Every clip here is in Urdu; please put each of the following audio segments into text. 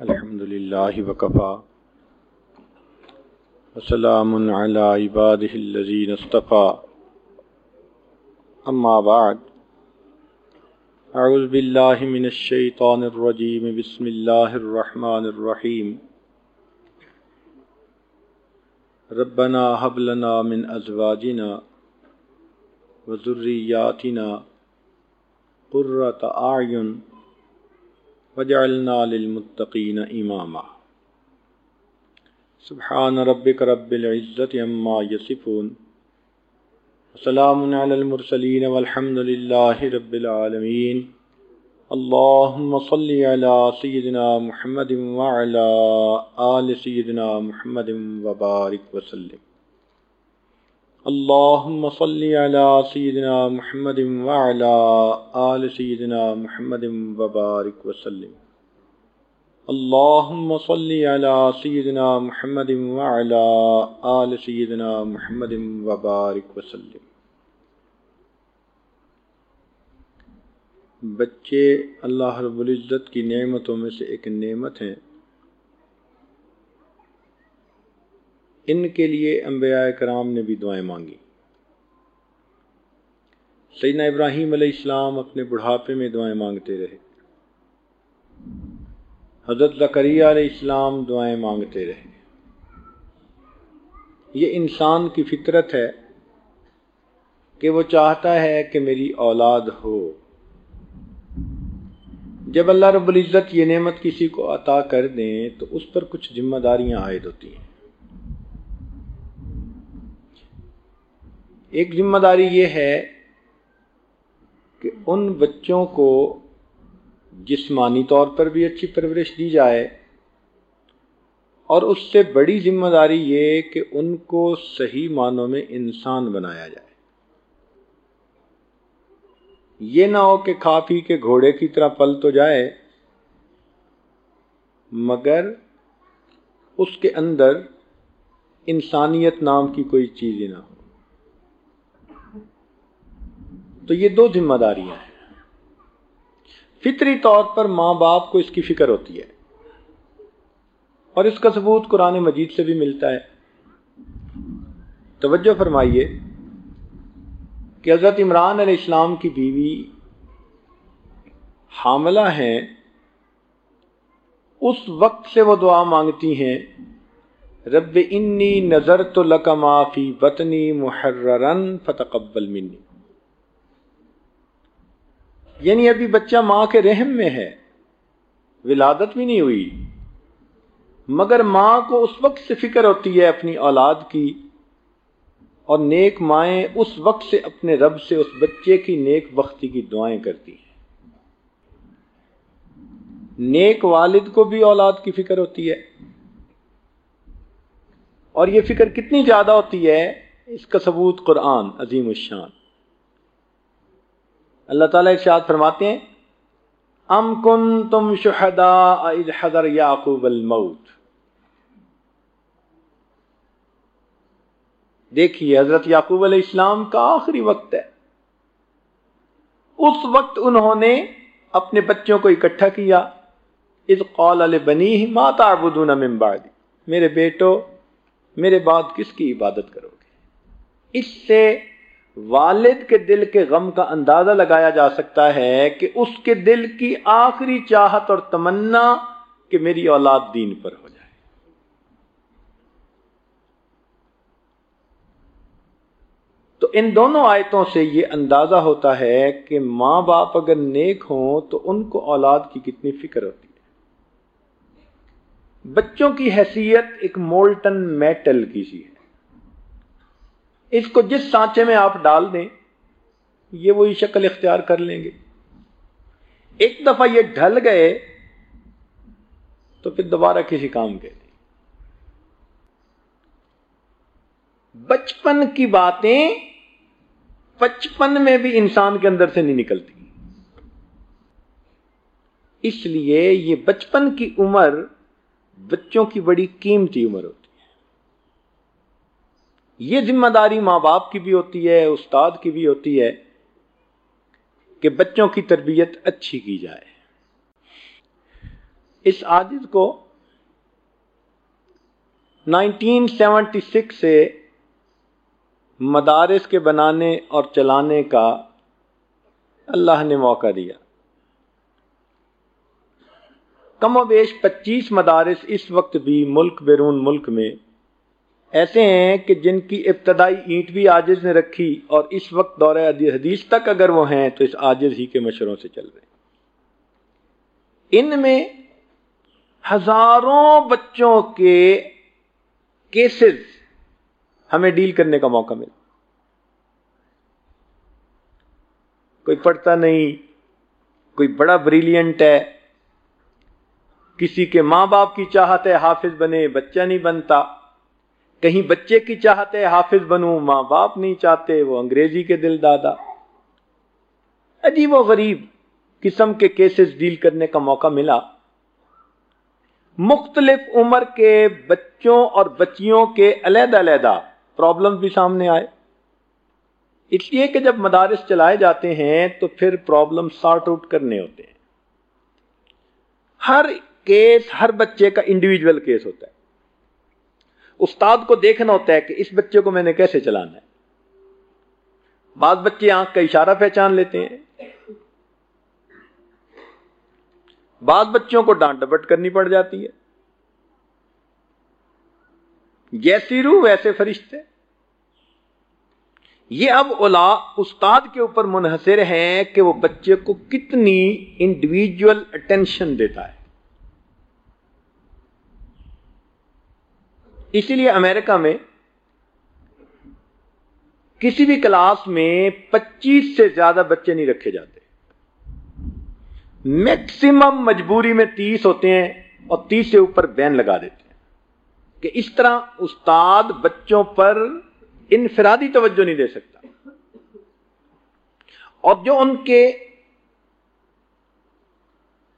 الحمد لله وكفى وسلام على عباده الذين اصطفى أما بعد أعوذ بالله من الشيطان الرجيم بسم الله الرحمن الرحيم ربنا هب لنا من أزواجنا وذرياتنا قرة أعين وجعلنا للمتقين إماما سبحان ربك رب العزة عما يصفون وسلام على المرسلين والحمد لله رب العالمين اللهم صل على سيدنا محمد وعلى آل سيدنا محمد وبارك وسلم. اللهم صل على سيدنا محمد وعلى آل سيدنا محمد وبارك وسلم. اللهم صل على سيدنا محمد وعلى آل سيدنا محمد وبارك وسلم. بچے، اللہ رب العزت کی نعمتوں میں سے ایک نعمت ہیں ان کے لیے انبیاء کرام نے بھی دعائیں مانگی سیدنا ابراہیم علیہ السلام اپنے بڑھاپے میں دعائیں مانگتے رہے۔ حضرت زکریہ علیہ السلام دعائیں مانگتے رہے۔ یہ انسان کی فطرت ہے کہ وہ چاہتا ہے کہ میری اولاد ہو۔ جب اللہ رب العزت یہ نعمت کسی کو عطا کر دیں تو اس پر کچھ ذمہ داریاں عائد ہوتی ہیں۔ ایک ذمہ داری یہ ہے کہ ان بچوں کو جسمانی طور پر بھی اچھی پرورش دی جائے اور اس سے بڑی ذمہ داری یہ کہ ان کو صحیح معنوں میں انسان بنایا جائے۔ یہ نہ ہو کہ کھا پی کے گھوڑے کی طرح پل تو جائے، مگر اس کے اندر انسانیت نام کی کوئی چیز ہی نہ ہو تو یہ دو ذمہ داریاں ہیں۔ فطری طور پر ماں باپ کو اس کی فکر ہوتی ہے۔ اور اس کا ثبوت قرآن مجید سے بھی ملتا ہے۔ توجہ فرمائیے کہ حضرت عمران علیہ السلام کی بیوی حاملہ ہیں۔ اس وقت سے وہ دعا مانگتی ہیں، رب انی نظر تو لکما فی بطنی محررن فتقبل منی۔ یعنی ابھی بچہ ماں کے رحم میں ہے۔ ولادت بھی نہیں ہوئی۔ مگر ماں کو اس وقت سے فکر ہوتی ہے اپنی اولاد کی۔ اور نیک مائیں اس وقت سے اپنے رب سے اس بچے کی نیک بختی کی دعائیں کرتی ہیں۔ نیک والد کو بھی اولاد کی فکر ہوتی ہے۔ اور یہ فکر کتنی زیادہ ہوتی ہے، اس کا ثبوت قرآن عظیم الشان۔ اللہ تعالیٰ ارشاد فرماتے ہیں، ام کن تم شہدا حضر یعقوب الموت۔ دیکھیے، حضرت یعقوب علیہ السلام کا آخری وقت ہے۔ اس وقت انہوں نے اپنے بچوں کو اکٹھا کیا۔ اس قول علیہ بنی ما تعبدون من بعد؟ میرے بیٹو، میرے بعد کس کی عبادت کرو گے؟ اس سے والد کے دل کے غم کا اندازہ لگایا جا سکتا ہے کہ اس کے دل کی آخری چاہت اور تمنا کہ میری اولاد دین پر ہو جائے۔ تو ان دونوں آیتوں سے یہ اندازہ ہوتا ہے کہ ماں باپ اگر نیک ہوں تو ان کو اولاد کی کتنی فکر ہوتی ہے۔ بچوں کی حیثیت ایک مولٹن میٹل کی سی ہے۔ اس کو جس سانچے میں آپ ڈال دیں، یہ وہی شکل اختیار کر لیں گے۔ ایک دفعہ یہ ڈھل گئے، تو پھر دوبارہ کسی کام کے نہیں بچپن کی باتیں بچپن میں بھی انسان کے اندر سے نہیں نکلتی۔ اس لیے یہ بچپن کی عمر بچوں کی بڑی قیمتی عمر ہوتی یہ ذمہ داری ماں باپ کی بھی ہوتی ہے، استاد کی بھی ہوتی ہے کہ بچوں کی تربیت اچھی کی جائے۔ اس عاجز کو نائنٹین سیونٹی سکس سے مدارس کے بنانے اور چلانے کا اللہ نے موقع دیا۔ کم و بیش پچیس مدارس اس وقت بھی ملک بیرون ملک میں ایسے ہیں کہ جن کی ابتدائی اینٹ بھی آجز نے رکھی اور اس وقت دور حدیث تک اگر وہ ہیں تو اس آجز ہی کے مشوروں سے چل رہے ہیں۔ ان میں ہزاروں بچوں کے کیسز ہمیں ڈیل کرنے کا موقع ملا۔ کوئی پڑھتا نہیں، کوئی بڑا بریلینٹ ہے، کسی کے ماں باپ کی چاہت ہے حافظ بنے، بچہ نہیں بنتا۔ کہیں بچے کی چاہت ہے حافظ بنوں، ماں باپ نہیں چاہتے، وہ انگریزی کے دل دادا۔ عجیب و غریب قسم کے کیسز ڈیل کرنے کا موقع ملا۔ مختلف عمر کے بچوں اور بچیوں کے علیحدہ علیحدہ پرابلم بھی سامنے آئے۔ اس لیے کہ جب مدارس چلائے جاتے ہیں تو پھر پرابلم سارٹ آؤٹ کرنے ہوتے ہیں۔ ہر کیس ہر بچے کا انڈیویجول کیس ہوتا ہے۔ استاد کو دیکھنا ہوتا ہے کہ اس بچے کو میں نے کیسے چلانا ہے۔ بعض بچے آنکھ کا اشارہ پہچان لیتے ہیں۔ بعض بچوں کو ڈانٹ ڈپٹ کرنی پڑ جاتی ہے۔ جیسی روح ویسے فرشتے۔ یہ اب اولا استاد کے اوپر منحصر ہے کہ وہ بچے کو کتنی انڈیویجل اٹینشن دیتا ہے۔ اسی لیے امریکہ میں کسی بھی کلاس میں پچیس سے زیادہ بچے نہیں رکھے جاتے۔ میکسیمم مجبوری میں تیس ہوتے ہیں اور تیس سے اوپر بین لگا دیتے ہیں۔ کہ اس طرح استاد بچوں پر انفرادی توجہ نہیں دے سکتا۔ اور جو ان کے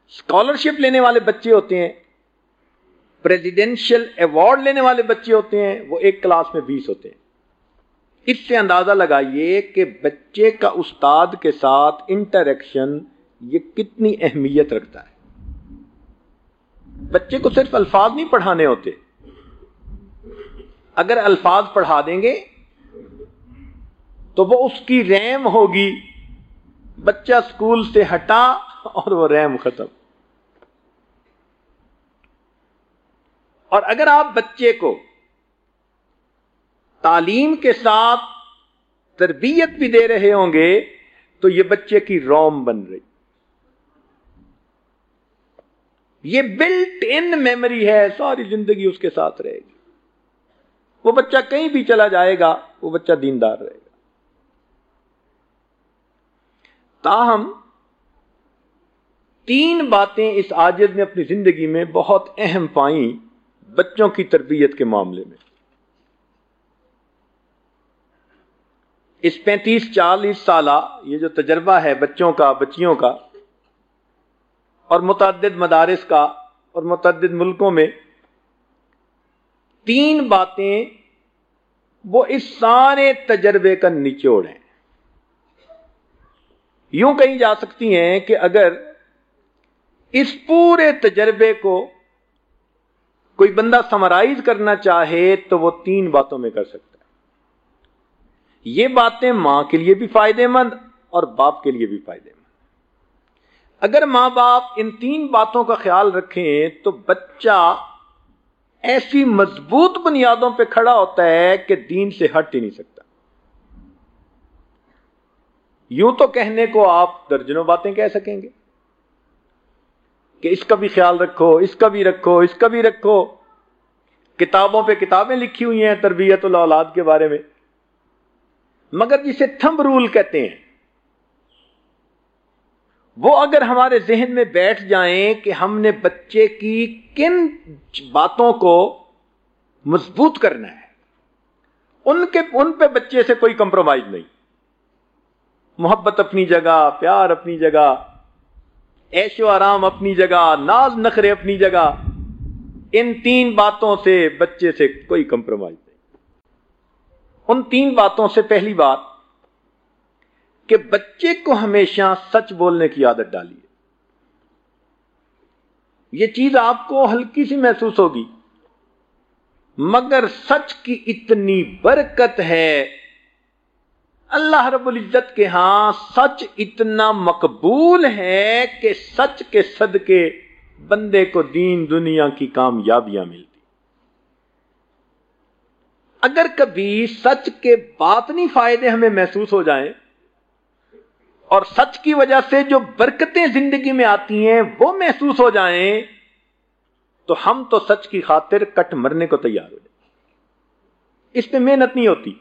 اسکالرشپ لینے والے بچے ہوتے ہیں پریزیڈینشل ایوارڈ لینے والے بچے ہوتے ہیں، وہ ایک کلاس میں بیس ہوتے ہیں۔ اس سے اندازہ لگائیے کہ بچے کا استاد کے ساتھ انٹریکشن یہ کتنی اہمیت رکھتا ہے۔ بچے کو صرف الفاظ نہیں پڑھانے ہوتے۔ اگر الفاظ پڑھا دیں گے تو وہ اس کی ریم ہوگی۔ بچہ اسکول سے ہٹا اور وہ ریم ختم۔ اور اگر آپ بچے کو تعلیم کے ساتھ تربیت بھی دے رہے ہوں گے، تو یہ بچے کی روم بن رہی۔ یہ بلٹ ان میموری ہے، ساری زندگی اس کے ساتھ رہے گی۔ وہ بچہ کہیں بھی چلا جائے گا، وہ بچہ دیندار رہے گا۔ تاہم، تین باتیں اس آجد نے اپنی زندگی میں بہت اہم پائیں۔ بچوں کی تربیت کے معاملے میں۔ اس پینتیس چالیس سالہ یہ جو تجربہ ہے بچوں کا، بچیوں کا، اور متعدد مدارس کا اور متعدد ملکوں میں، تین باتیں وہ اس سارے تجربے کا نچوڑ ہیں۔ یوں کہیں جا سکتی ہیں کہ اگر اس پورے تجربے کو کوئی بندہ سمرائز کرنا چاہے تو وہ تین باتوں میں کر سکتا ہے۔ یہ باتیں ماں کے لیے بھی فائدے مند اور باپ کے لیے بھی فائدے مند۔ اگر ماں باپ ان تین باتوں کا خیال رکھیں تو بچہ ایسی مضبوط بنیادوں پہ کھڑا ہوتا ہے کہ دین سے ہٹ ہی نہیں سکتا۔ یوں تو کہنے کو آپ درجنوں باتیں کہہ سکیں گے۔ کہ اس کا بھی خیال رکھو، اس کا بھی رکھو، اس کا بھی رکھو۔ کتابوں پہ کتابیں لکھی ہوئی ہیں تربیت الاولاد کے بارے میں۔ مگر جسے تھمب رول کہتے ہیں۔ وہ اگر ہمارے ذہن میں بیٹھ جائیں کہ ہم نے بچے کی کن باتوں کو مضبوط کرنا ہے، ان کے، ان پہ بچے سے کوئی کمپرومائز نہیں۔ محبت اپنی جگہ، پیار اپنی جگہ۔ ایش و آرام اپنی جگہ، ناز نخرے اپنی جگہ۔ ان تین باتوں سے بچے سے کوئی کمپرومائز نہیں۔ ان تین باتوں سے پہلی بات کہ بچے کو ہمیشہ سچ بولنے کی عادت ڈالیے۔ یہ چیز آپ کو ہلکی سی محسوس ہوگی۔ مگر سچ کی اتنی برکت ہے اللہ رب العزت کے ہاں سچ اتنا مقبول ہے کہ سچ کے صدقے بندے کو دین دنیا کی کامیابیاں ملتی۔ اگر کبھی سچ کے باطنی فائدے ہمیں محسوس ہو جائیں اور سچ کی وجہ سے جو برکتیں زندگی میں آتی ہیں وہ محسوس ہو جائیں، تو ہم تو سچ کی خاطر کٹ مرنے کو تیار ہو جائیں۔ اس پہ محنت نہیں ہوتی۔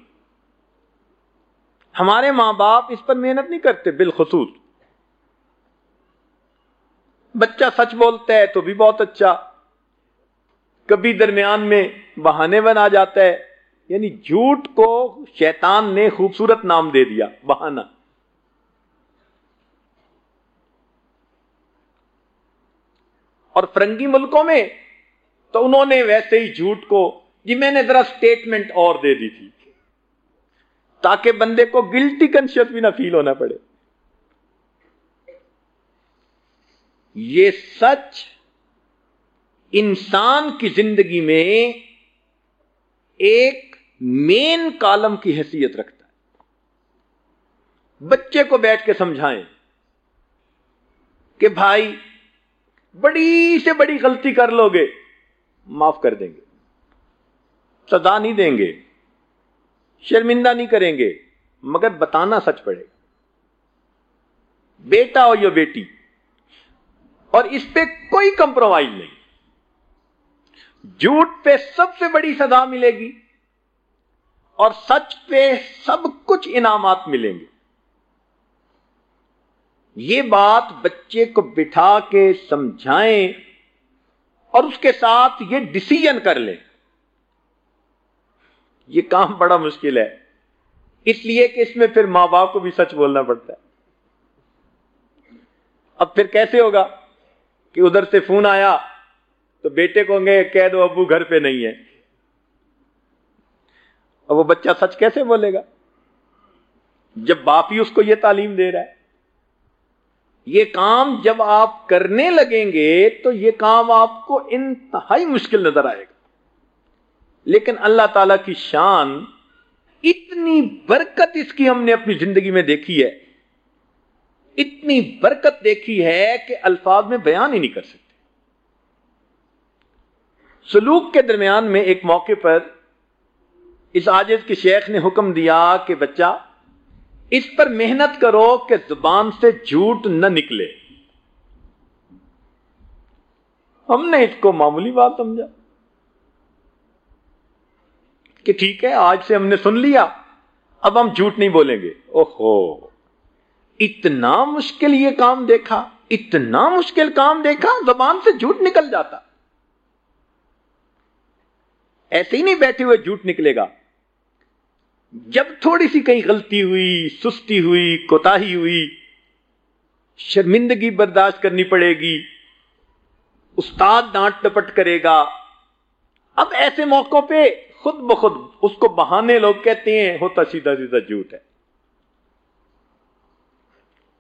ہمارے ماں باپ اس پر محنت نہیں کرتے، بالخصوص۔ بچہ سچ بولتا ہے تو بھی بہت اچھا۔ کبھی درمیان میں بہانے بنا جاتا ہے یعنی جھوٹ کو شیطان نے خوبصورت نام دے دیا، بہانہ۔ اور فرنگی ملکوں میں تو انہوں نے ویسے ہی جھوٹ کو جی میں نے ذرا سٹیٹمنٹ اور دے دی تھی۔ تاکہ بندے کو گلٹی کنشیس بھی نہ فیل ہونا پڑے۔ یہ سچ انسان کی زندگی میں ایک مین کالم کی حیثیت رکھتا ہے۔ بچے کو بیٹھ کے سمجھائیں کہ بھائی، بڑی سے بڑی غلطی کر لو گے، معاف کر دیں گے۔ سزا نہیں دیں گے۔ شرمندہ نہیں کریں گے، مگر بتانا سچ پڑے۔ گا بیٹا ہو یا بیٹی، اور اس پہ کوئی کمپرومائز نہیں۔ جھوٹ پہ سب سے بڑی سزا ملے گی، اور سچ پہ سب کچھ انعامات ملیں گے۔ یہ بات بچے کو بٹھا کے سمجھائیں اور اس کے ساتھ یہ ڈسیزن کر لیں۔ یہ کام بڑا مشکل ہے۔ اس لیے کہ اس میں پھر ماں باپ کو بھی سچ بولنا پڑتا ہے۔ اب پھر کیسے ہوگا کہ ادھر سے فون آیا تو بیٹے کو گے، کہہ دو ابو گھر پہ نہیں ہے۔ اور وہ بچہ سچ کیسے بولے گا؟ جب باپ ہی اس کو یہ تعلیم دے رہا ہے۔ یہ کام جب آپ کرنے لگیں گے تو یہ کام آپ کو انتہائی مشکل نظر آئے گا۔ لیکن اللہ تعالی کی شان اتنی برکت اس کی ہم نے اپنی زندگی میں دیکھی ہے، اتنی برکت دیکھی ہے کہ الفاظ میں بیان ہی نہیں کر سکتے۔ سلوک کے درمیان میں ایک موقع پر اس آجز کے شیخ نے حکم دیا کہ بچہ، اس پر محنت کرو کہ زبان سے جھوٹ نہ نکلے۔ ہم نے اس کو معمولی بات سمجھا۔ کہ ٹھیک ہے، آج سے ہم نے سن لیا، اب ہم جھوٹ نہیں بولیں گے۔ اوہو، اتنا مشکل یہ کام دیکھا، اتنا مشکل کام دیکھا، زبان سے جھوٹ نکل جاتا۔ ایسے ہی نہیں بیٹھے ہوئے جھوٹ نکلے گا۔ جب تھوڑی سی کہیں غلطی ہوئی، سستی ہوئی کوتا ہوئی، شرمندگی برداشت کرنی پڑے گی، استاد ڈانٹ ٹپٹ کرے گا۔ اب ایسے موقعوں پہ خود بخود اس کو بہانے لوگ کہتے ہیں، ہوتا سیدھا سیدھا جھوٹ ہے۔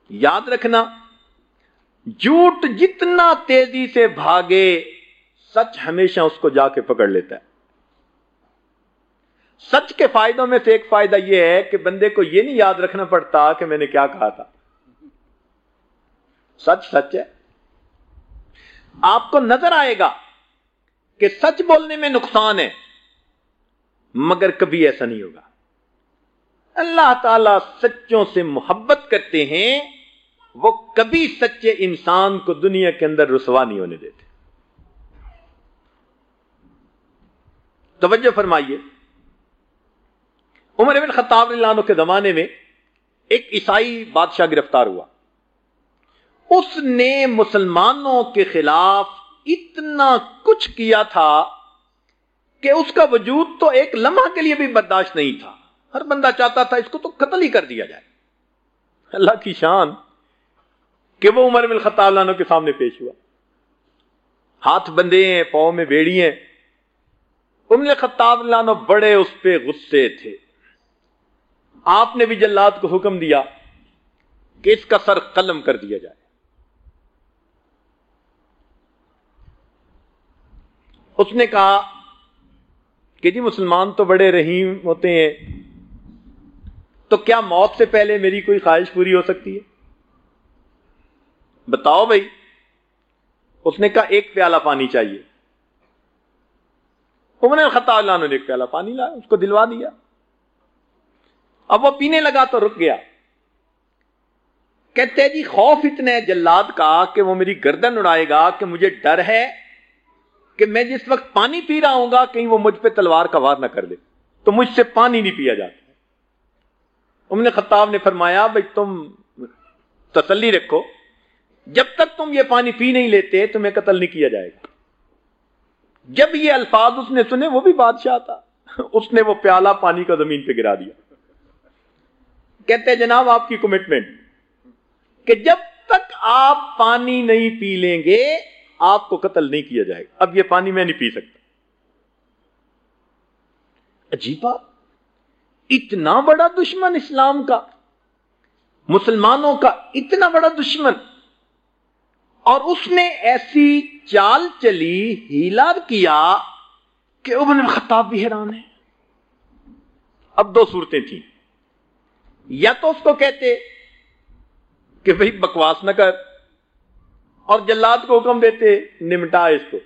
یاد رکھنا، جھوٹ جتنا تیزی سے بھاگے، سچ ہمیشہ اس کو جا کے پکڑ لیتا ہے۔ سچ کے فائدوں میں سے ایک فائدہ یہ ہے کہ بندے کو یہ نہیں یاد رکھنا پڑتا کہ میں نے کیا کہا تھا۔ سچ سچ ہے۔ آپ کو نظر آئے گا کہ سچ بولنے میں نقصان ہے۔ مگر کبھی ایسا نہیں ہوگا۔ اللہ تعالی سچوں سے محبت کرتے ہیں، وہ کبھی سچے انسان کو دنیا کے اندر رسوا نہیں ہونے دیتے۔ توجہ فرمائیے۔ عمر بن خطاب اللہ عنہ کے زمانے میں ایک عیسائی بادشاہ گرفتار ہوا۔ اس نے مسلمانوں کے خلاف اتنا کچھ کیا تھا کہ اس کا وجود تو ایک لمحہ کے لیے بھی برداشت نہیں تھا۔ ہر بندہ چاہتا تھا اس کو تو قتل ہی کر دیا جائے۔ اللہ کی شان کہ وہ عمر بن خطاب عنہ کے سامنے پیش ہوا۔ ہاتھ بندے ہیں پاؤں میں بیڑی ہیں عمر خطاب عنہ بڑے اس پہ غصے تھے۔ آپ نے بھی جلاد کو حکم دیا کہ اس کا سر قلم کر دیا جائے۔ اس نے کہا کہ جی مسلمان تو بڑے رحیم ہوتے ہیں، تو کیا موت سے پہلے میری کوئی خواہش پوری ہو سکتی ہے؟ بتاؤ بھائی، اس نے کہا ایک پیالہ پانی چاہیے۔ عمر الخطا اللہ نے ایک پیالہ پانی لایا، اس کو دلوا دیا۔ اب وہ پینے لگا تو رک گیا۔ کہتے جی خوف اتنے جلاد کا کہ وہ میری گردن اڑائے گا کہ مجھے ڈر ہے۔ کہ میں جس وقت پانی پی رہا ہوں گا، کہیں وہ مجھ پہ تلوار کا وار نہ کر دے تو مجھ سے پانی نہیں پیا جاتا۔ امن خطاب نے فرمایا بھائی تم تسلی رکھو۔ جب تک تم یہ پانی پی نہیں لیتے، تمہیں قتل نہیں کیا جائے گا۔ جب یہ الفاظ اس نے سنے، وہ بھی بادشاہ تھا۔ اس نے وہ پیالہ پانی کا زمین پہ گرا دیا۔ کہتے جناب، آپ کی کمٹمنٹ کہ جب تک آپ پانی نہیں پی لیں گے آپ کو قتل نہیں کیا جائے گا۔ اب یہ پانی میں نہیں پی سکتا۔ عجیب بات۔ اتنا بڑا دشمن اسلام کا، مسلمانوں کا اتنا بڑا دشمن۔ اور اس نے ایسی چال چلی ہیلا کیا کہ ابن خطاب بھی حیران ہے اب دو صورتیں تھیں۔ یا تو اس کو کہتے کہ بھائی بکواس نہ کر۔ اور جلاد کو حکم دیتے نمٹا اس کو۔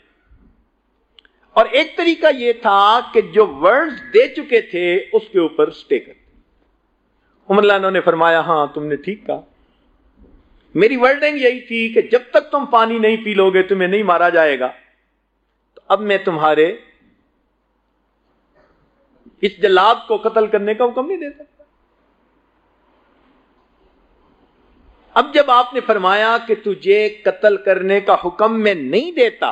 اور ایک طریقہ یہ تھا کہ جو ورڈز دے چکے تھے اس کے اوپر سٹے کرتے۔ عمر اللہ نے فرمایا ہاں تم نے ٹھیک کہا۔ میری ورڈنگ یہی تھی کہ جب تک تم پانی نہیں پی لو گے تمہیں نہیں مارا جائے گا۔ تو اب میں تمہارے اس جلاد کو قتل کرنے کا حکم نہیں دے اب جب آپ نے فرمایا کہ تجھے قتل کرنے کا حکم میں نہیں دیتا،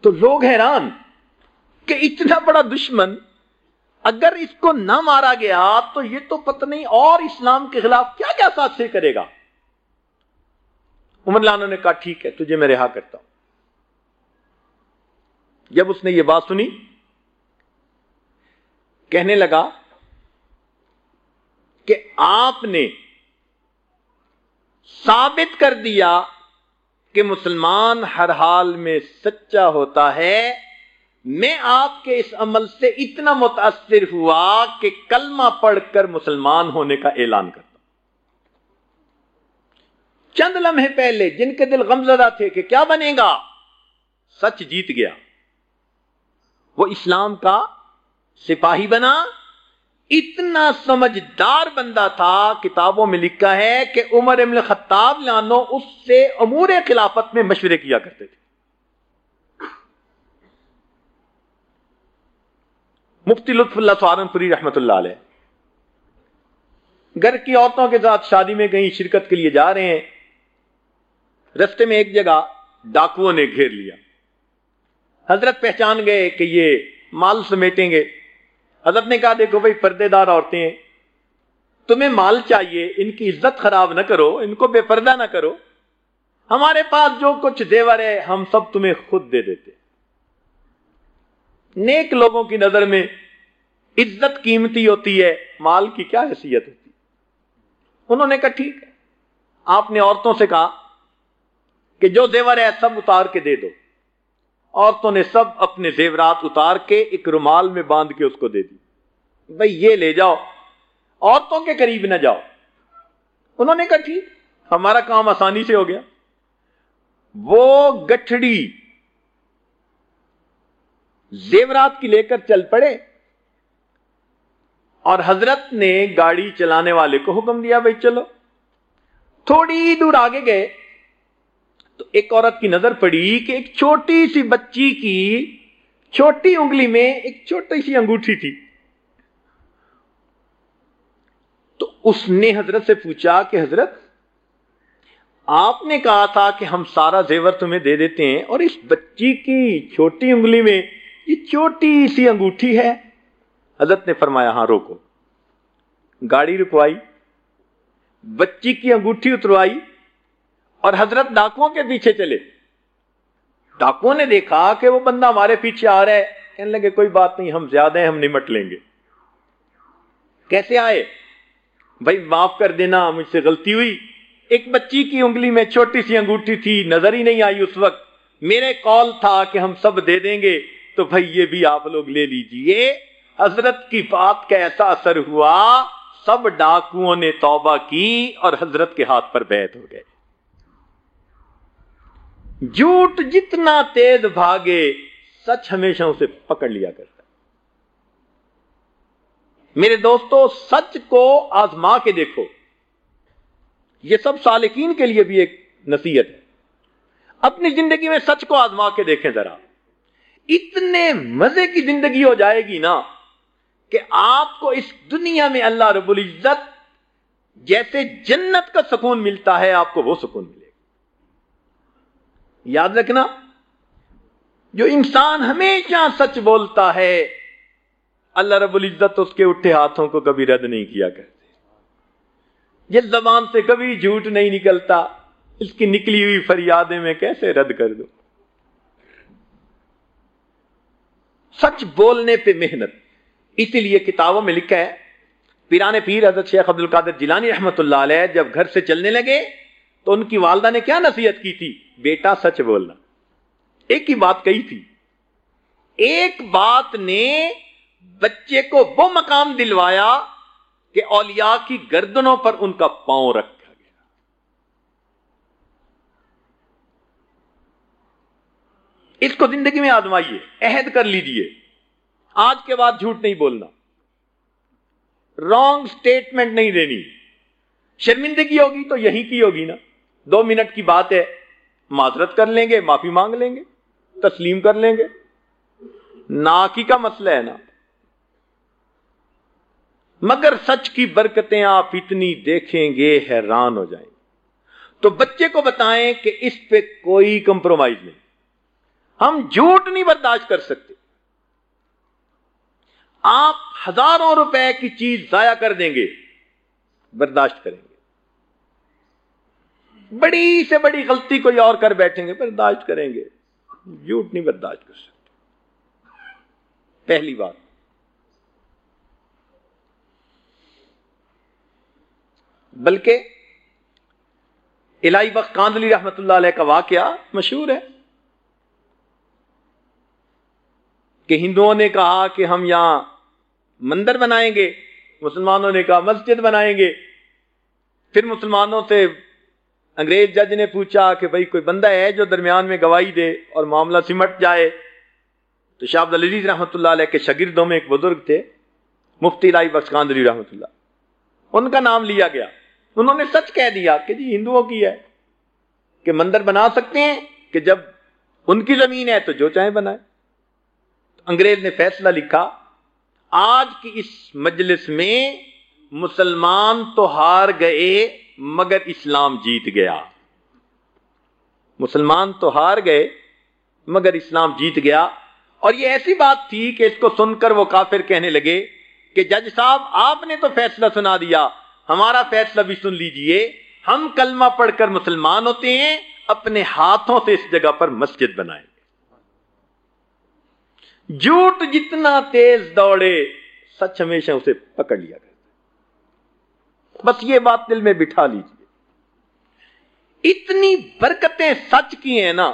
تو لوگ حیران کہ اتنا بڑا دشمن اگر اس کو نہ مارا گیا تو یہ تو پتہ نہیں اور اسلام کے خلاف کیا کیا ساتھ کرے گا۔ عمر لانو نے کہا، ٹھیک ہے، تجھے میں رہا کرتا ہوں۔ جب اس نے یہ بات سنی، کہنے لگا کہ آپ نے ثابت کر دیا کہ مسلمان ہر حال میں سچا ہوتا ہے۔ میں آپ کے اس عمل سے اتنا متاثر ہوا کہ کلمہ پڑھ کر مسلمان ہونے کا اعلان کرتا چند لمحے پہلے جن کے دل غمزدہ تھے کہ کیا بنے گا، سچ جیت گیا۔ وہ اسلام کا سپاہی بنا اتنا سمجھدار بندہ تھا، کتابوں میں لکھا ہے کہ عمر ابن خطاب لانو اس سے امور خلافت میں مشورے کیا کرتے تھے۔ مفتی لطف اللہ سہارنپوری رحمت اللہ علیہ۔ گھر کی عورتوں کے ساتھ شادی میں کہیں شرکت کے لیے جا رہے ہیں۔ رستے میں ایک جگہ ڈاکوؤں نے گھیر لیا۔ حضرت پہچان گئے کہ یہ مال سمیٹیں گے۔ حضرت نے کہا، دیکھو بھائی پردے دار عورتیں ہیں۔ تمہیں مال چاہیے، ان کی عزت خراب نہ کرو، ان کو بے پردہ نہ کرو۔ ہمارے پاس جو کچھ دیور ہے، ہم سب تمہیں خود دے دیتے نیک لوگوں کی نظر میں عزت قیمتی ہوتی ہے، مال کی کیا حیثیت ہوتی انہوں نے کہا، ٹھیک ہے۔ آپ نے عورتوں سے کہا کہ جو زیور ہے، سب اتار کے دے دو۔ عورتوں نے سب اپنے زیورات اتار کے ایک رومال میں باندھ کے اس کو دے دی۔ بھائی یہ لے جاؤ۔ عورتوں کے قریب نہ جاؤ۔ انہوں نے کہا، ٹھیک، ہمارا کام آسانی سے ہو گیا۔ وہ گٹھڑی زیورات کی لے کر چل پڑے اور حضرت نے گاڑی چلانے والے کو حکم دیا بھائی چلو۔ تھوڑی دور آگے گئے۔ تو ایک عورت کی نظر پڑی کہ ایک چھوٹی سی بچی کی چھوٹی انگلی میں ایک چھوٹی سی انگوٹھی تھی۔ تو اس نے حضرت سے پوچھا کہ حضرت، آپ نے کہا تھا کہ ہم سارا زیور تمہیں دے دیتے ہیں اور اس بچی کی چھوٹی انگلی میں یہ چھوٹی سی انگوٹھی ہے۔ حضرت نے فرمایا ہاں روکو۔ گاڑی رکوائی، بچی کی انگوٹھی اتروائی اور حضرت ڈاکوؤں کے پیچھے چلے۔ ڈاکوؤں نے دیکھا کہ وہ بندہ ہمارے پیچھے آ رہا ہے۔ کہنے لگے، کوئی بات نہیں، ہم زیادہ ہیں، ہم نمٹ لیں گے۔ کیسے آئے؟ بھائی، معاف کر دینا، مجھ سے غلطی ہوئی۔ ایک بچی کی انگلی میں چھوٹی سی انگوٹھی تھی، نظر ہی نہیں آئی اس وقت۔ میرے کال تھا کہ ہم سب دے دیں گے۔ تو بھائی، یہ بھی آپ لوگ لے لیجیے۔ حضرت کی بات کا ایسا اثر ہوا، سب ڈاکوؤں نے توبہ کی اور حضرت کے ہاتھ پر بیت ہو گئے۔ جھوٹ جتنا تیز بھاگے، سچ ہمیشہ اسے پکڑ لیا کرتا میرے دوستو، سچ کو آزما کے دیکھو۔ یہ سب سالکین کے لیے بھی ایک نصیحت ہے۔ اپنی زندگی میں سچ کو آزما کے دیکھیں ذرا۔ اتنے مزے کی زندگی ہو جائے گی نا کہ آپ کو اس دنیا میں اللہ رب العزت جیسے جنت کا سکون ملتا ہے، آپ کو وہ سکون ملے یاد رکھنا، جو انسان ہمیشہ سچ بولتا ہے، اللہ رب العزت اس کے اٹھے ہاتھوں کو کبھی رد نہیں کیا کرتے۔ جس زبان سے کبھی جھوٹ نہیں نکلتا، اس کی نکلی ہوئی فریادیں میں کیسے رد کر دوں؟ سچ بولنے پہ محنت۔ اسی لیے کتابوں میں لکھا ہے، پیرانے پیر حضرت شیخ عبد القادر جیلانی رحمت اللہ علیہ جب گھر سے چلنے لگے تو ان کی والدہ نے کیا نصیحت کی تھی؟ بیٹا سچ بولنا۔ ایک ہی بات کہی تھی۔ ایک بات نے بچے کو وہ مقام دلوایا کہ اولیاء کی گردنوں پر ان کا پاؤں رکھا گیا۔ اس کو زندگی میں آزمائیے، عہد کر لیجیے۔ آج کے بعد جھوٹ نہیں بولنا۔ رانگ سٹیٹمنٹ نہیں دینی۔ شرمندگی ہوگی تو یہی کی ہوگی نا۔ دو منٹ کی بات ہے، معذرت کر لیں گے، معافی مانگ لیں گے، تسلیم کر لیں گے۔ ناکی کا مسئلہ ہے نا۔ مگر سچ کی برکتیں آپ اتنی دیکھیں گے، حیران ہو جائیں تو بچے کو بتائیں کہ اس پہ کوئی کمپرومائز نہیں۔ ہم جھوٹ نہیں برداشت کر سکتے۔ آپ ہزاروں روپے کی چیز ضائع کر دیں گے، برداشت کریں گے۔ بڑی سے بڑی غلطی کوئی اور کر بیٹھیں گے، برداشت کریں گے۔ جھوٹ نہیں برداشت کر سکتے۔ پہلی بات۔ بلکہ الہی وقت کاندلی رحمت اللہ علیہ کا واقعہ مشہور ہے کہ ہندوؤں نے کہا کہ ہم یہاں مندر بنائیں گے، مسلمانوں نے کہا مسجد بنائیں گے۔ پھر مسلمانوں سے انگریز جج نے پوچھا کہ بھائی کوئی بندہ ہے جو درمیان میں گواہی دے اور معاملہ سمٹ جائے؟ تو شاہ عبد العزیز رحمۃ اللہ علیہ کے شاگردوں میں ایک بزرگ تھے، مفتی لائی بخش کاندری رحمۃ اللہ۔ ان کا نام لیا گیا۔ انہوں نے سچ کہہ دیا کہ جی ہندوؤں کی ہے کہ مندر بنا سکتے ہیں کہ جب ان کی زمین ہے تو جو چاہیں بنائے انگریز نے فیصلہ لکھا، آج کی اس مجلس میں مسلمان تو ہار گئے مگر اسلام جیت گیا۔ مسلمان تو ہار گئے، مگر اسلام جیت گیا۔ اور یہ ایسی بات تھی کہ اس کو سن کر وہ کافر کہنے لگے کہ جج صاحب، آپ نے تو فیصلہ سنا دیا، ہمارا فیصلہ بھی سن لیجیے۔ ہم کلمہ پڑھ کر مسلمان ہوتے ہیں، اپنے ہاتھوں سے اس جگہ پر مسجد بنائیں۔ جھوٹ جتنا تیز دوڑے، سچ ہمیشہ اسے پکڑ لیا گیا۔ بس یہ بات دل میں بٹھا لیجیے اتنی برکتیں سچ کی ہیں نا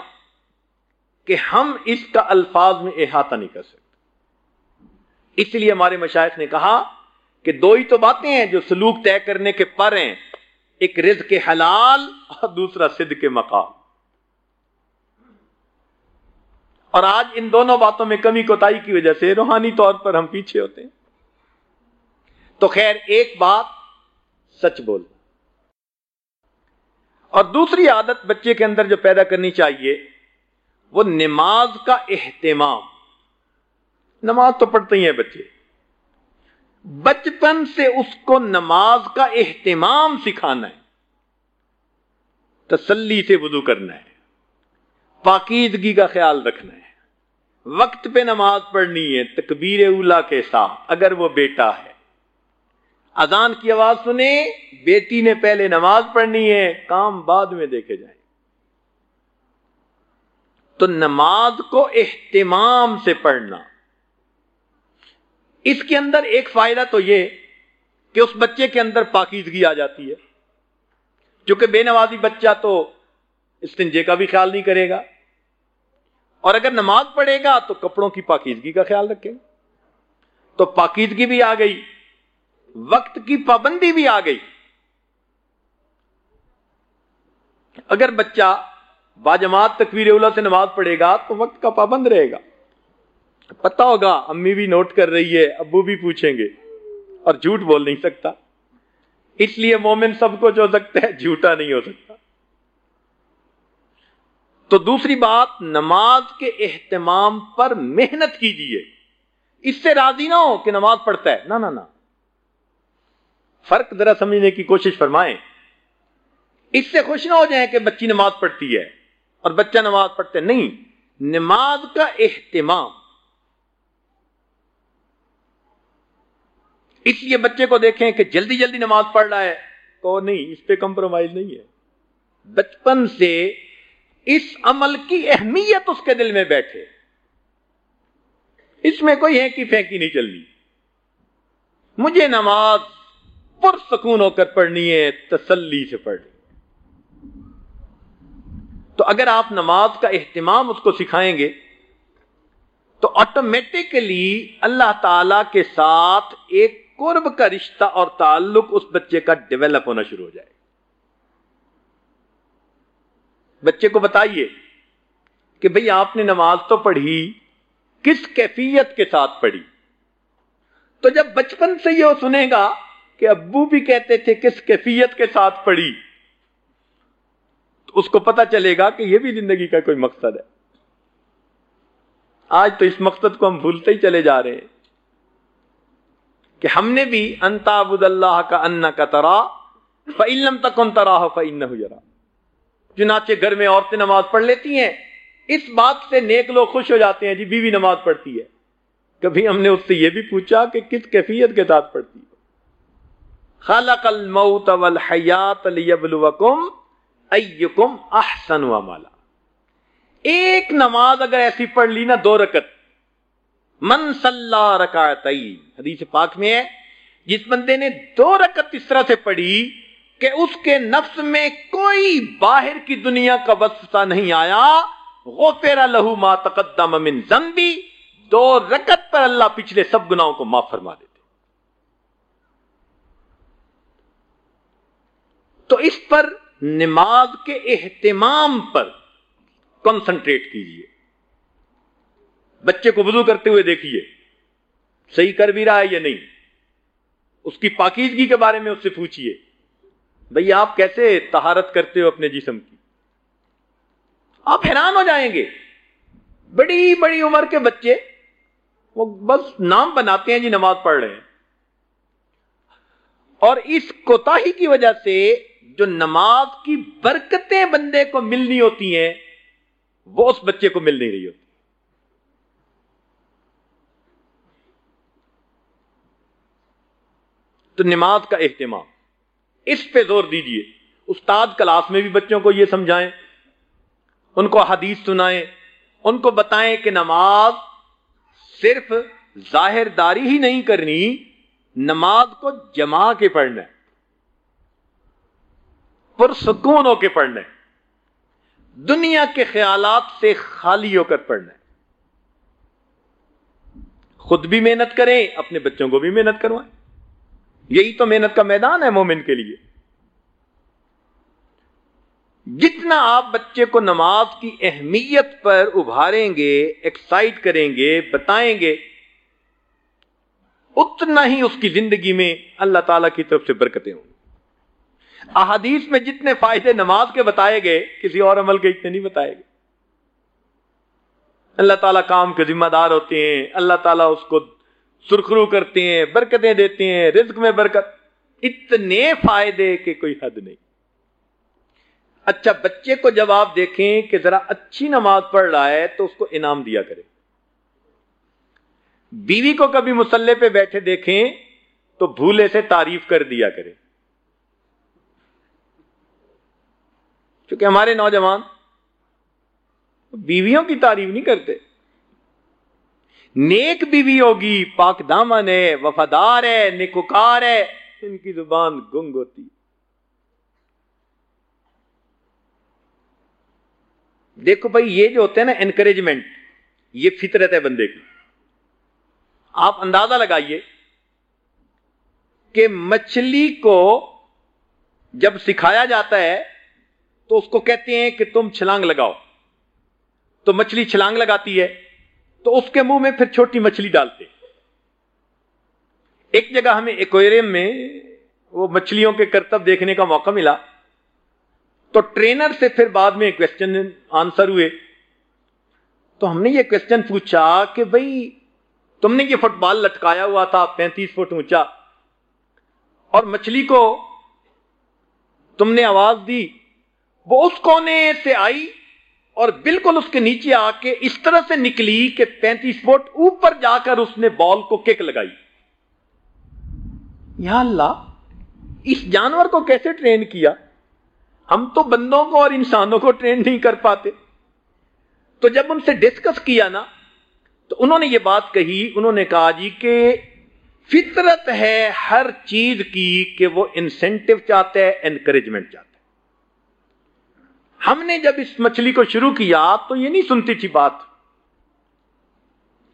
کہ ہم اس کا الفاظ میں احاطہ نہیں کر سکتے۔ اس لیے ہمارے مشاہد نے کہا کہ دو ہی تو باتیں ہیں جو سلوک طے کرنے کے پر ہیں، ایک رزق کے حلال اور دوسرا سدھ کے مقام۔ اور آج ان دونوں باتوں میں کمی کوتاہی کی وجہ سے روحانی طور پر ہم پیچھے ہوتے ہیں۔ تو خیر، ایک بات سچ بول۔ اور دوسری عادت بچے کے اندر جو پیدا کرنی چاہیے، وہ نماز کا اہتمام۔ نماز تو پڑھتے ہی ہیں بچے۔ بچپن سے اس کو نماز کا اہتمام سکھانا ہے۔ تسلی سے وضو کرنا ہے۔ پاکیزگی کا خیال رکھنا ہے۔ وقت پہ نماز پڑھنی ہے، تکبیر اولا کے ساتھ، اگر وہ بیٹا ہے۔ اذان کی آواز سنے بیٹی نے پہلے نماز پڑھنی ہے، کام بعد میں دیکھے جائیں۔ تو نماز کو اہتمام سے پڑھنا۔ اس کے اندر ایک فائدہ تو یہ کہ اس بچے کے اندر پاکیزگی آ جاتی ہے۔ کیونکہ بے نوازی بچہ تو استنجے کا بھی خیال نہیں کرے گا۔ اور اگر نماز پڑھے گا تو کپڑوں کی پاکیزگی کا خیال رکھے گا۔ تو پاکیزگی بھی آ گئی۔ وقت کی پابندی بھی آ گئی۔ اگر بچہ باجماعت تکویر اولا سے نماز پڑھے گا تو وقت کا پابند رہے گا۔ پتا ہوگا امی بھی نوٹ کر رہی ہے، ابو بھی پوچھیں گے۔ اور جھوٹ بول نہیں سکتا۔ اس لیے مومن سب کو جو سکتا ہے، جھوٹا نہیں ہو سکتا۔ تو دوسری بات، نماز کے اہتمام پر محنت کیجیے اس سے راضی نہ ہو کہ نماز پڑھتا ہے۔ نہ نہ۔ فرق ذرا سمجھنے کی کوشش فرمائیں۔ اس سے خوش نہ ہو جائیں کہ بچی نماز پڑھتی ہے اور بچہ نماز پڑھتے نہیں۔ نماز کا اہتمام۔ اس لیے بچے کو دیکھیں کہ جلدی جلدی نماز پڑھ رہا ہے تو نہیں، اس پہ کمپرومائز نہیں ہے۔ بچپن سے اس عمل کی اہمیت اس کے دل میں بیٹھے۔ اس میں کوئی ہے پھینکی نہیں چل رہی مجھے نماز پرسکون ہو کر پڑھنی ہے، تسلی سے پڑھنی۔ تو اگر آپ نماز کا اہتمام اس کو سکھائیں گے، تو آٹومیٹکلی اللہ تعالی کے ساتھ ایک قرب کا رشتہ اور تعلق اس بچے کا ڈیولپ ہونا شروع ہو جائے۔ بچے کو بتائیے کہ بھئی آپ نے نماز تو پڑھی، کس کیفیت کے ساتھ پڑھی؟ تو جب بچپن سے یہ سنے گا کہ ابو بھی کہتے تھے کس کیفیت کے ساتھ پڑھی۔ تو اس کو پتا چلے گا کہ یہ بھی زندگی کا کوئی مقصد ہے۔ آج تو اس مقصد کو ہم بھولتے ہی چلے جا رہے ہیں کہ ہم نے بھی انتابد اللہ کا ان کا ترا فعلم تک ان تراہ فعن جرا چنانچہ گھر میں عورتیں نماز پڑھ لیتی ہیں۔ اس بات سے نیک لوگ خوش ہو جاتے ہیں جی بیوی نماز پڑھتی ہے۔ کبھی ہم نے اس سے یہ بھی پوچھا کہ کس کیفیت کے ساتھ پڑھتی ہے۔ خالق الموت والحیات لیبلوکم ایکم احسن وعمالا ایک نماز اگر ایسی پڑھ لی نا دو رکت من صلاح رکعتین، حدیث پاک میں ہے، جس بندے نے دو رکت اس طرح سے پڑھی کہ اس کے نفس میں کوئی باہر کی دنیا کا وسطہ نہیں آیا، غفر لہو ما تقدم من ذنبی، دو رکت پر اللہ پچھلے سب گناہوں کو معاف فرما دیتے تو اس پر نماز کے اہتمام پر کنسنٹریٹ کیجیے بچے کو وضو کرتے ہوئے دیکھیے، صحیح کر بھی رہا ہے یا نہیں؟ اس کی پاکیزگی کے بارے میں اس سے پوچھیے بھئی آپ کیسے تہارت کرتے ہو اپنے جسم کی؟ آپ حیران ہو جائیں گے۔ بڑی بڑی عمر کے بچے وہ بس نام بناتے ہیں جی نماز پڑھ رہے ہیں۔ اور اس کوتا کی وجہ سے جو نماز کی برکتیں بندے کو ملنی ہوتی ہیں، وہ اس بچے کو مل نہیں رہی ہوتی۔ تو نماز کا اہتمام۔ اس پہ زور دیجیے۔ استاد کلاس میں بھی بچوں کو یہ سمجھائیں۔ ان کو حدیث سنائیں۔ ان کو بتائیں کہ نماز صرف ظاہر داری ہی نہیں کرنی، نماز کو جما کے پڑھنا ہے۔ پرسکون ہو کے پڑھنا ہے دنیا کے خیالات سے خالی ہو کر پڑھنا ہے خود بھی محنت کریں، اپنے بچوں کو بھی محنت کروائیں۔ یہی تو محنت کا میدان ہے مومن کے لیے۔ جتنا آپ بچے کو نماز کی اہمیت پر ابھاریں گے ایکسائٹ کریں گے، بتائیں گے، اتنا ہی اس کی زندگی میں اللہ تعالی کی طرف سے برکتیں ہوں۔ گی احادیث میں جتنے فائدے نماز کے بتائے گئے، کسی اور عمل کے اتنے نہیں بتائے گئے۔ اللہ تعالیٰ کام کے ذمہ دار ہوتے ہیں، اللہ تعالیٰ اس کو سرخرو کرتے ہیں، برکتیں دیتے ہیں، رزق میں برکت۔ اتنے فائدے کے کوئی حد نہیں۔ اچھا بچے کو جب آپ دیکھیں کہ ذرا اچھی نماز پڑھ رہا ہے، تو اس کو انعام دیا کرے بیوی کو کبھی مسلح پہ بیٹھے دیکھیں، تو بھولے سے تعریف کر دیا کرے کیونکہ ہمارے نوجوان بیویوں کی تعریف نہیں کرتے۔ نیک بیوی ہوگی، پاک دامن ہے، وفادار ہے نکوکار ہے، ان کی زبان گنگ ہوتی۔ دیکھو بھائی، یہ جو ہوتے ہیں نا انکریجمنٹ یہ فطرت ہے بندے کی۔ آپ اندازہ لگائیے کہ مچھلی کو جب سکھایا جاتا ہے تو اس کو کہتے ہیں کہ تم چھلانگ لگاؤ۔ تو مچھلی چھلانگ لگاتی ہے، تو اس کے منہ میں پھر چھوٹی مچھلی ڈالتے۔ ایک جگہ ہمیں ایکویریم میں وہ مچھلیوں کے کرتب دیکھنے کا موقع ملا۔ تو ٹرینر سے پھر بعد میں کوشچن آنسر ہوئے۔ تو ہم نے یہ کوشچن پوچھا کہ بھائی تم نے یہ فٹ بال لٹکایا ہوا تھا، پینتیس فٹ اونچا، اور مچھلی کو تم نے آواز دی۔ وہ اس کونے سے آئی اور بالکل اس کے نیچے آ کے اس طرح سے نکلی کہ پینتیس فٹ اوپر جا کر اس نے بال کو کک لگائی۔ یا اللہ، اس جانور کو کیسے ٹرین کیا؟ ہم تو بندوں کو اور انسانوں کو ٹرین نہیں کر پاتے۔ تو جب ان سے ڈسکس کیا نا، تو انہوں نے یہ بات کہی، انہوں نے کہا جی کہ فطرت ہے ہر چیز کی کہ وہ انسینٹو چاہتا ہے، انکریجمنٹ چاہتا ہے۔ ہم نے جب اس مچھلی کو شروع کیا تو یہ نہیں سنتی تھی بات۔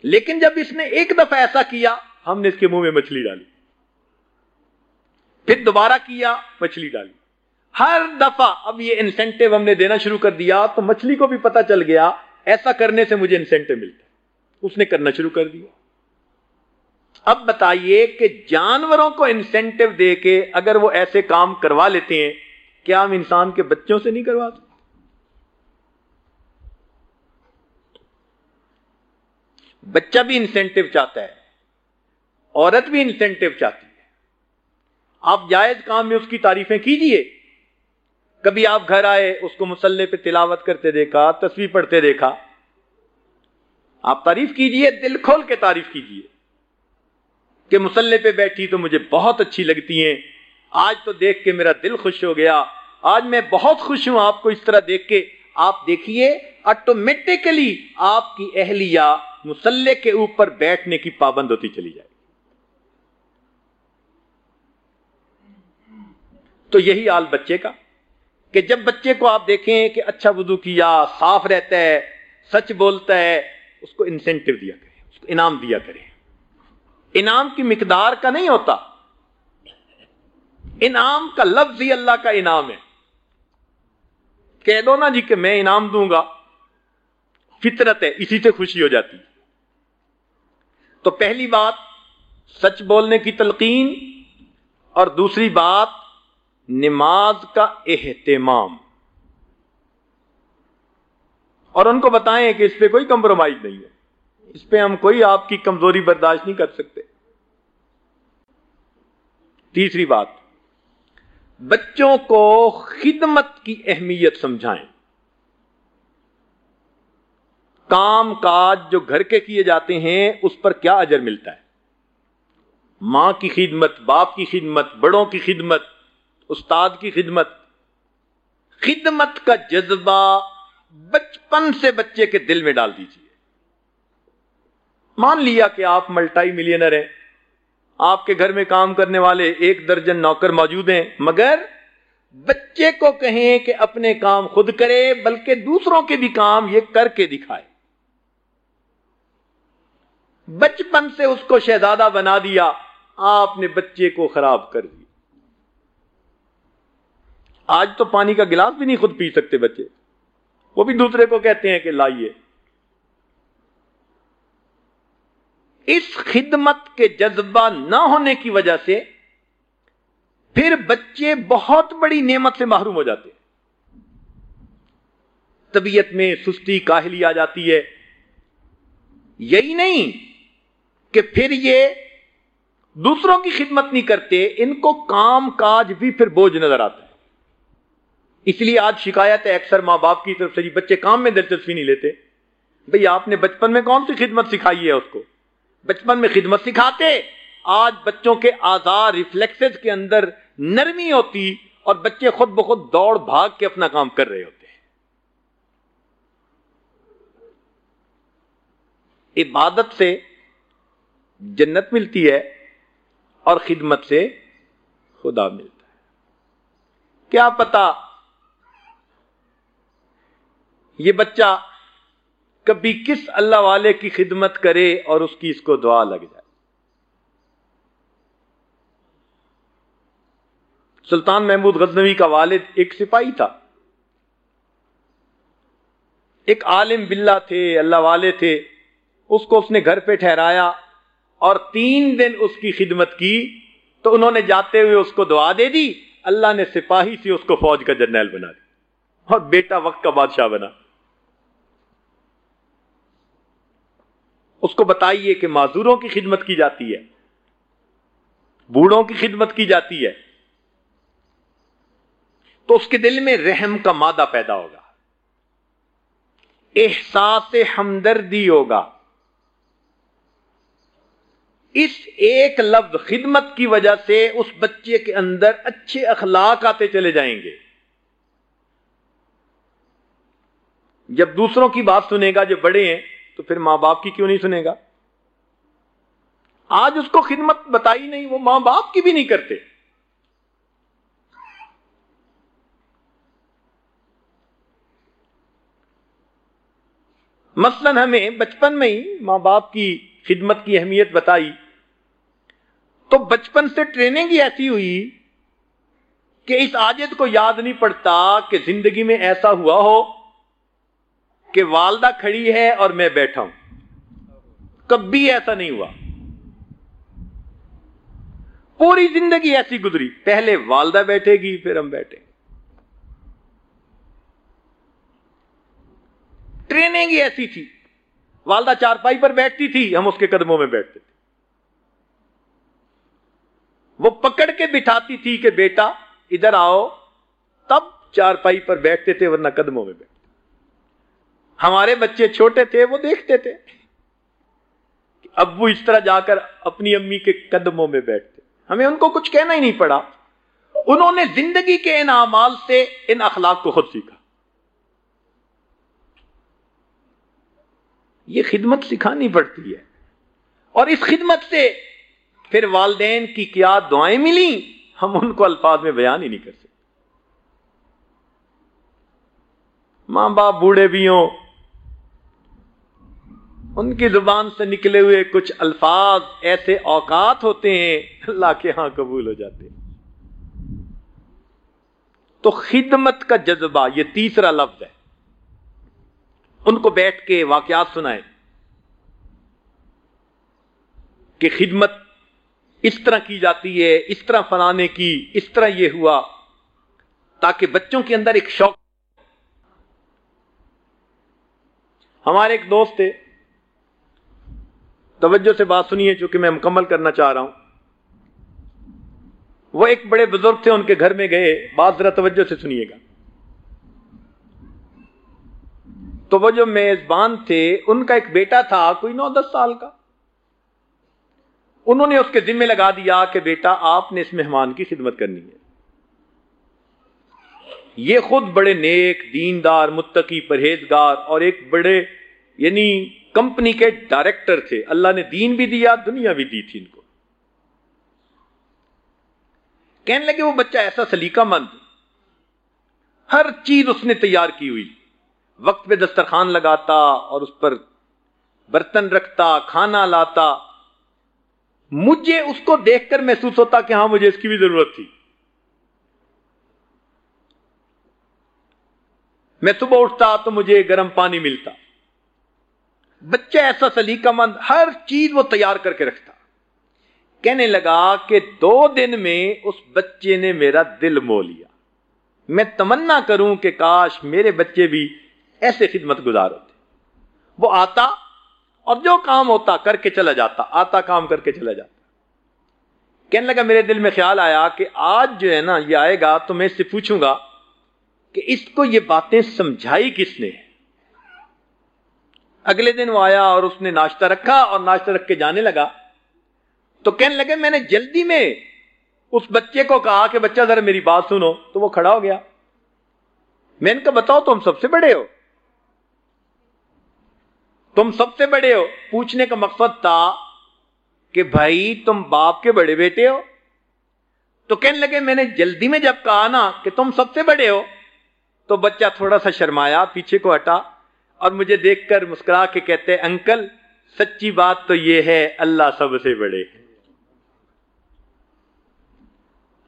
لیکن جب اس نے ایک دفعہ ایسا کیا، ہم نے اس کے منہ میں مچھلی ڈالی۔ پھر دوبارہ کیا، مچھلی ڈالی۔ ہر دفعہ اب یہ انسینٹو ہم نے دینا شروع کر دیا تو مچھلی کو بھی پتا چل گیا، ایسا کرنے سے مجھے انسینٹو ملتا اس نے کرنا شروع کر دیا۔ اب بتائیے کہ جانوروں کو انسینٹو دے کے اگر وہ ایسے کام کروا لیتے ہیں، کیا ہم انسان کے بچوں سے نہیں کروا سکتے؟ بچہ بھی انسینٹو چاہتا ہے، عورت بھی انسینٹو چاہتی ہے۔ آپ جائز کام میں اس کی تعریفیں کیجیے۔ کبھی آپ گھر آئے، اس کو مسلح پہ تلاوت کرتے دیکھا، تصویر پڑھتے دیکھا۔ آپ تعریف کیجیے، دل کھول کے تعریف کیجیے۔ کہ مسلح پہ بیٹھی تو مجھے بہت اچھی لگتی ہیں۔ آج تو دیکھ کے میرا دل خوش ہو گیا۔ آج میں بہت خوش ہوں آپ کو اس طرح دیکھ کے۔ آپ دیکھیے آٹومیٹکلی آپ کی اہلیہ مسلح کے اوپر بیٹھنے کی پابند ہوتی چلی جائے۔ تو یہی حال بچے کا، کہ جب بچے کو آپ دیکھیں کہ اچھا وضو کیا، صاف رہتا ہے، سچ بولتا ہے، اس کو انسینٹو دیا کرے اس کو انعام دیا کرے انعام کی مقدار کا نہیں ہوتا۔ انعام کا لفظ ہی اللہ کا انعام ہے۔ کہہ دو نا جی کہ میں انعام دوں گا، فطرت ہے، اسی سے خوشی ہو جاتی۔ تو پہلی بات سچ بولنے کی تلقین اور دوسری بات نماز کا اہتمام۔ اور ان کو بتائیں کہ اس پہ کوئی کمپرومائز نہیں ہے۔ اس پہ ہم کوئی آپ کی کمزوری برداشت نہیں کر سکتے۔ تیسری بات، بچوں کو خدمت کی اہمیت سمجھائیں۔ کام کاج جو گھر کے کیے جاتے ہیں، اس پر کیا اجر ملتا ہے؟ ماں کی خدمت، باپ کی خدمت، بڑوں کی خدمت، استاد کی خدمت۔ خدمت کا جذبہ بچپن سے بچے کے دل میں ڈال دیجیے مان لیا کہ آپ ملٹائی ملینر ہیں۔ آپ کے گھر میں کام کرنے والے ایک درجن نوکر موجود ہیں، مگر بچے کو کہیں کہ اپنے کام خود کرے، بلکہ دوسروں کے بھی کام یہ کر کے دکھائے۔ بچپن سے اس کو شہزادہ بنا دیا، آپ نے بچے کو خراب کر دیا۔ آج تو پانی کا گلاس بھی نہیں خود پی سکتے بچے۔ وہ بھی دوسرے کو کہتے ہیں کہ لائیے۔ اس خدمت کے جذبہ نہ ہونے کی وجہ سے پھر بچے بہت بڑی نعمت سے محروم ہو جاتے ہیں۔ طبیعت میں سستی کاہلی آ جاتی ہے۔ یہی نہیں کہ پھر یہ دوسروں کی خدمت نہیں کرتے، ان کو کام کاج بھی پھر بوجھ نظر آتا ہے۔ اس لیے آج شکایت ہے اکثر ماں باپ کی طرف سے جی بچے کام میں دلچسپی نہیں لیتے۔ بھئی آپ نے بچپن میں کون سی خدمت سکھائی ہے اس کو؟ بچپن میں خدمت سکھاتے، آج بچوں کے آزار ریفلیکسز کے اندر نرمی ہوتی اور بچے خود بخود دوڑ بھاگ کے اپنا کام کر رہے ہوتے عبادت سے جنت ملتی ہے اور خدمت سے خدا ملتا ہے۔ کیا پتا یہ بچہ کبھی کس اللہ والے کی خدمت کرے اور اس کی اس کو دعا لگ جائے۔ سلطان محمود غزنوی کا والد ایک سپاہی تھا۔ ایک عالم بلّہ تھے، اللہ والے تھے۔ اس کو اس نے گھر پہ ٹھہرایا۔ اور تین دن اس کی خدمت کی تو انہوں نے جاتے ہوئے اس کو دعا دے دی۔ اللہ نے سپاہی سے اس کو فوج کا جرنیل بنا دیا۔ اور بیٹا وقت کا بادشاہ بنا۔ اس کو بتائیے کہ معذوروں کی خدمت کی جاتی ہے۔ بوڑھوں کی خدمت کی جاتی ہے۔ تو اس کے دل میں رحم کا مادہ پیدا ہوگا۔ احساس ہمدردی ہوگا۔ اس ایک لفظ خدمت کی وجہ سے اس بچے کے اندر اچھے اخلاق آتے چلے جائیں گے۔ جب دوسروں کی بات سنے گا جو بڑے ہیں، تو پھر ماں باپ کی کیوں نہیں سنے گا؟ آج اس کو خدمت بتائی نہیں، وہ ماں باپ کی بھی نہیں کرتے۔ مثلا ہمیں بچپن میں ہی ماں باپ کی خدمت کی اہمیت بتائی۔ تو بچپن سے ٹریننگ ہی ایسی ہوئی کہ اس آجد کو یاد نہیں پڑتا کہ زندگی میں ایسا ہوا ہو کہ والدہ کھڑی ہے اور میں بیٹھا ہوں۔ کبھی ایسا نہیں ہوا۔ پوری زندگی ایسی گزری۔ پہلے والدہ بیٹھے گی، پھر ہم بیٹھے ٹریننگ ہی ایسی تھی۔ والدہ چارپائی پر بیٹھتی تھی، ہم اس کے قدموں میں بیٹھتے۔ وہ پکڑ کے بٹھاتی تھی کہ بیٹا، ادھر آؤ۔ تب چارپائی پر بیٹھتے تھے ورنہ قدموں میں بیٹھتے۔ ہمارے بچے چھوٹے تھے، وہ دیکھتے تھے۔ ابو اس طرح جا کر اپنی امی کے قدموں میں بیٹھتے۔ ہمیں ان کو کچھ کہنا ہی نہیں پڑا۔ انہوں نے زندگی کے ان اعمال سے ان اخلاق کو خود سیکھا۔ یہ خدمت سکھانی پڑتی ہے۔ اور اس خدمت سے پھر والدین کی کیا دعائیں ملی ہم ان کو الفاظ میں بیان ہی نہیں کر سکتے۔ ماں باپ بوڑھے بھی ہوں، ان کی زبان سے نکلے ہوئے کچھ الفاظ ایسے اوقات ہوتے ہیں، اللہ کے ہاں قبول ہو جاتے ہیں۔ تو خدمت کا جذبہ، یہ تیسرا لفظ ہے۔ ان کو بیٹھ کے واقعات سنائے کہ خدمت اس طرح کی جاتی ہے، اس طرح فلانے کی، اس طرح یہ ہوا۔ تاکہ بچوں کے اندر ایک شوق۔ ہمارے ایک دوست تھے۔ توجہ سے بات سنیے، چونکہ میں مکمل کرنا چاہ رہا ہوں۔ وہ ایک بڑے بزرگ تھے، ان کے گھر میں گئے۔ بات ذرا توجہ سے سنیے گا۔ تو وہ جو میزبان تھے۔ ان کا ایک بیٹا تھا، کوئی نو دس سال کا۔ انہوں نے اس کے ذمہ لگا دیا کہ بیٹا، آپ نے اس مہمان کی خدمت کرنی ہے۔ یہ خود بڑے نیک، دیندار، متقی، پرہیزگار اور ایک بڑے یعنی کمپنی کے ڈائریکٹر تھے۔ اللہ نے دین بھی دیا، دنیا بھی دی تھی ان کو۔ کہنے لگے، وہ بچہ ایسا سلیقہ مند ہر چیز اس نے تیار کی ہوئی۔ وقت پہ دسترخوان لگاتا اور اس پر برتن رکھتا، کھانا لاتا۔ مجھے اس کو دیکھ کر محسوس ہوتا کہ ہاں مجھے اس کی بھی ضرورت تھی۔ میں صبح اٹھتا تو مجھے گرم پانی ملتا۔ بچہ ایسا سلیقہ مند ہر چیز وہ تیار کر کے رکھتا۔ کہنے لگا کہ دو دن میں اس بچے نے میرا دل مو لیا۔ میں تمنا کروں کہ کاش میرے بچے بھی ایسے خدمت گزار ہوتے۔ وہ آتا اور جو کام ہوتا کر کے چلا جاتا، آتا کام کر کے چلا جاتا۔ کہنے لگا، میرے دل میں خیال آیا کہ آج جو ہے نا، یہ آئے گا تو میں اس سے پوچھوں گا کہ اس کو یہ باتیں سمجھائی کس نے؟ اگلے دن وہ آیا اور اس نے ناشتہ رکھا اور ناشتہ رکھ کے جانے لگا۔ تو کہنے لگے، میں نے جلدی میں اس بچے کو کہا کہ بچہ ذرا میری بات سنو۔ تو وہ کھڑا ہو گیا۔ میں نے کہا، بتاؤ تم سب سے بڑے ہو۔ تم سب سے بڑے ہو۔ پوچھنے کا مقصد تھا کہ بھائی تم باپ کے بڑے بیٹے ہو۔ تو کہنے لگے، میں نے جلدی میں جب کہا نا کہ تم سب سے بڑے ہو، تو بچہ تھوڑا سا شرمایا، پیچھے کو ہٹا اور مجھے دیکھ کر مسکرا کے کہتے، انکل، سچی بات تو یہ ہے، اللہ سب سے بڑے۔ ہیں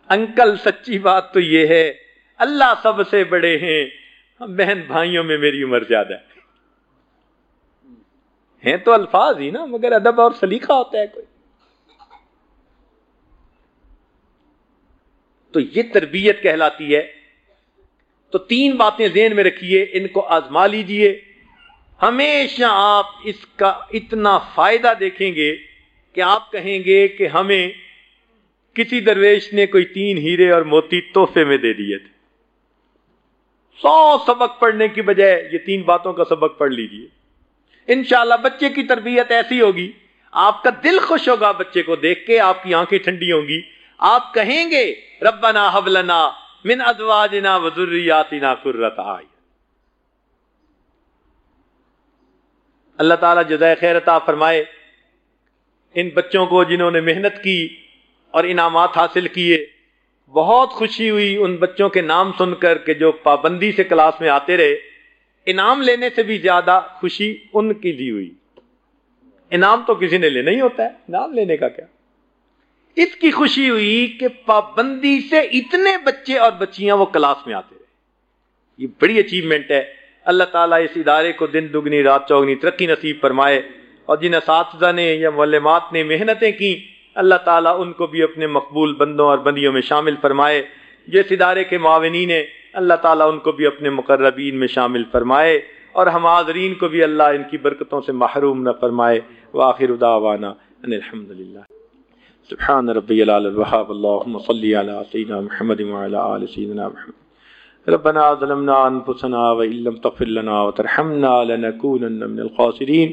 انکل، سچی بات تو یہ ہے، اللہ سب سے بڑے ہیں۔ بہن بھائیوں میں میری عمر زیادہ ہے۔ ہیں تو الفاظ ہی نا، مگر ادب اور سلیقہ ہوتا ہے کوئی۔ تو یہ تربیت کہلاتی ہے۔ تو تین باتیں ذہن میں رکھیے، ان کو آزما لیجیے۔ ہمیشہ آپ اس کا اتنا فائدہ دیکھیں گے کہ آپ کہیں گے کہ ہمیں کسی درویش نے کوئی تین ہیرے اور موتی تحفے میں دے دیے تھے۔ سو سبق پڑھنے کی بجائے یہ تین باتوں کا سبق پڑھ لیجیے۔ انشاءاللہ بچے کی تربیت ایسی ہوگی، آپ کا دل خوش ہوگا بچے کو دیکھ کے، آپ کی آنکھیں ٹھنڈی ہوں گی۔ آپ کہیں گے، ربنا حبلنا من ازواجنا وذریاتنا قرۃ اعین۔ اللہ تعالیٰ جزائے خیر عطا فرمائے۔ ان بچوں کو جنہوں نے محنت کی اور انعامات حاصل کیے، بہت خوشی ہوئی ان بچوں کے نام سن کر کہ جو پابندی سے کلاس میں آتے رہے۔ انعام لینے سے بھی زیادہ خوشی ان کی دی ہوئی۔ انعام تو کسی نے لینا ہی ہوتا ہے، انعام لینے کا کیا؟ اس کی خوشی ہوئی کہ پابندی سے اتنے بچے اور بچیاں وہ کلاس میں آتے رہے۔ یہ بڑی اچیومنٹ ہے۔ اللہ تعالیٰ اس ادارے کو دن دگنی، رات چوگنی ترقی نصیب فرمائے۔ اور جن اساتذہ نے یا معلمات نے محنتیں کی اللہ تعالیٰ ان کو بھی اپنے مقبول بندوں اور بندیوں میں شامل فرمائے۔ جس ادارے کے معاونین نے اللہ تعالیٰ ان کو بھی اپنے مقربین میں شامل فرمائے اور ہم حاضرین کو بھی اللہ ان کی برکتوں سے محروم نہ فرمائے۔ وآخر دعوانا ان الحمد للہ سبحان ربی الوحاب اللہم صلی علی سیدنا محمد وعلی آل سیدنا محمد۔ ربنا ظلمنا انفسنا وإن لم تغفر لنا وترحمنا لنكونن من الخاسرین۔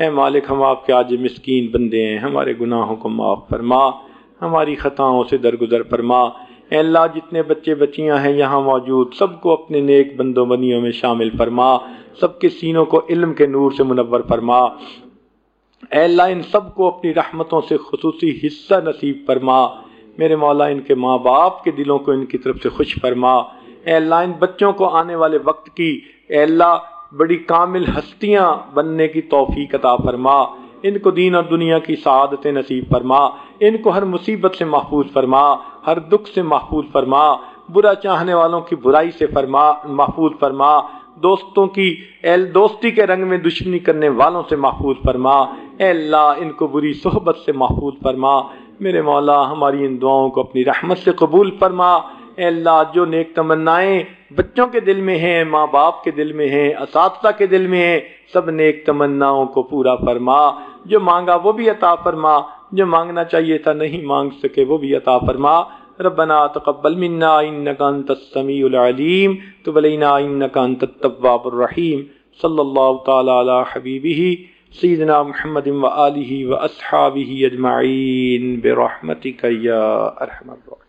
اے مالک، ہم آپ کے آج مسکین بندے ہیں۔ ہمارے گناہوں کو معاف فرما۔ ہماری خطاؤں سے درگزر فرما۔ اے اللہ، جتنے بچے بچیاں ہیں یہاں موجود، سب کو اپنے نیک بندوں بنیوں میں شامل فرما، سب کے سینوں کو علم کے نور سے منور فرما۔ اے اللہ، ان سب کو اپنی رحمتوں سے خصوصی حصہ نصیب فرما۔ میرے مولا، ان کے ماں باپ کے دلوں کو ان کی طرف سے خوش فرما۔ اے اللہ، ان بچوں کو آنے والے وقت کی، اے اللہ، بڑی کامل ہستیاں بننے کی توفیق عطا فرما۔ ان کو دین اور دنیا کی سعادت نصیب فرما۔ ان کو ہر مصیبت سے محفوظ فرما۔ ہر دکھ سے محفوظ فرما، برا چاہنے والوں کی برائی سے فرما، محفوظ فرما۔ دوستوں کی، اے دوستی کے رنگ میں دشمنی کرنے والوں سے محفوظ فرما۔ اے اللہ، ان کو بری صحبت سے محفوظ فرما۔ میرے مولا، ہماری ان دعاؤں کو اپنی رحمت سے قبول فرما۔ اے اللہ، جو نیک تمنائیں بچوں کے دل میں ہیں، ماں باپ کے دل میں ہیں، اساتذہ کے دل میں ہیں، سب نیک تمناؤں کو پورا فرما۔ جو مانگا وہ بھی عطا فرما۔ جو مانگنا چاہیے تھا نہیں مانگ سکے وہ بھی عطا فرما۔ ربنا تقبل منا انك انت السميع العليم تب علينا انك انت التواب الرحيم صلى الله تعالى على حبيبه سيدنا محمد واله واصحابه اجمعين برحمتك يا ارحم الراحمين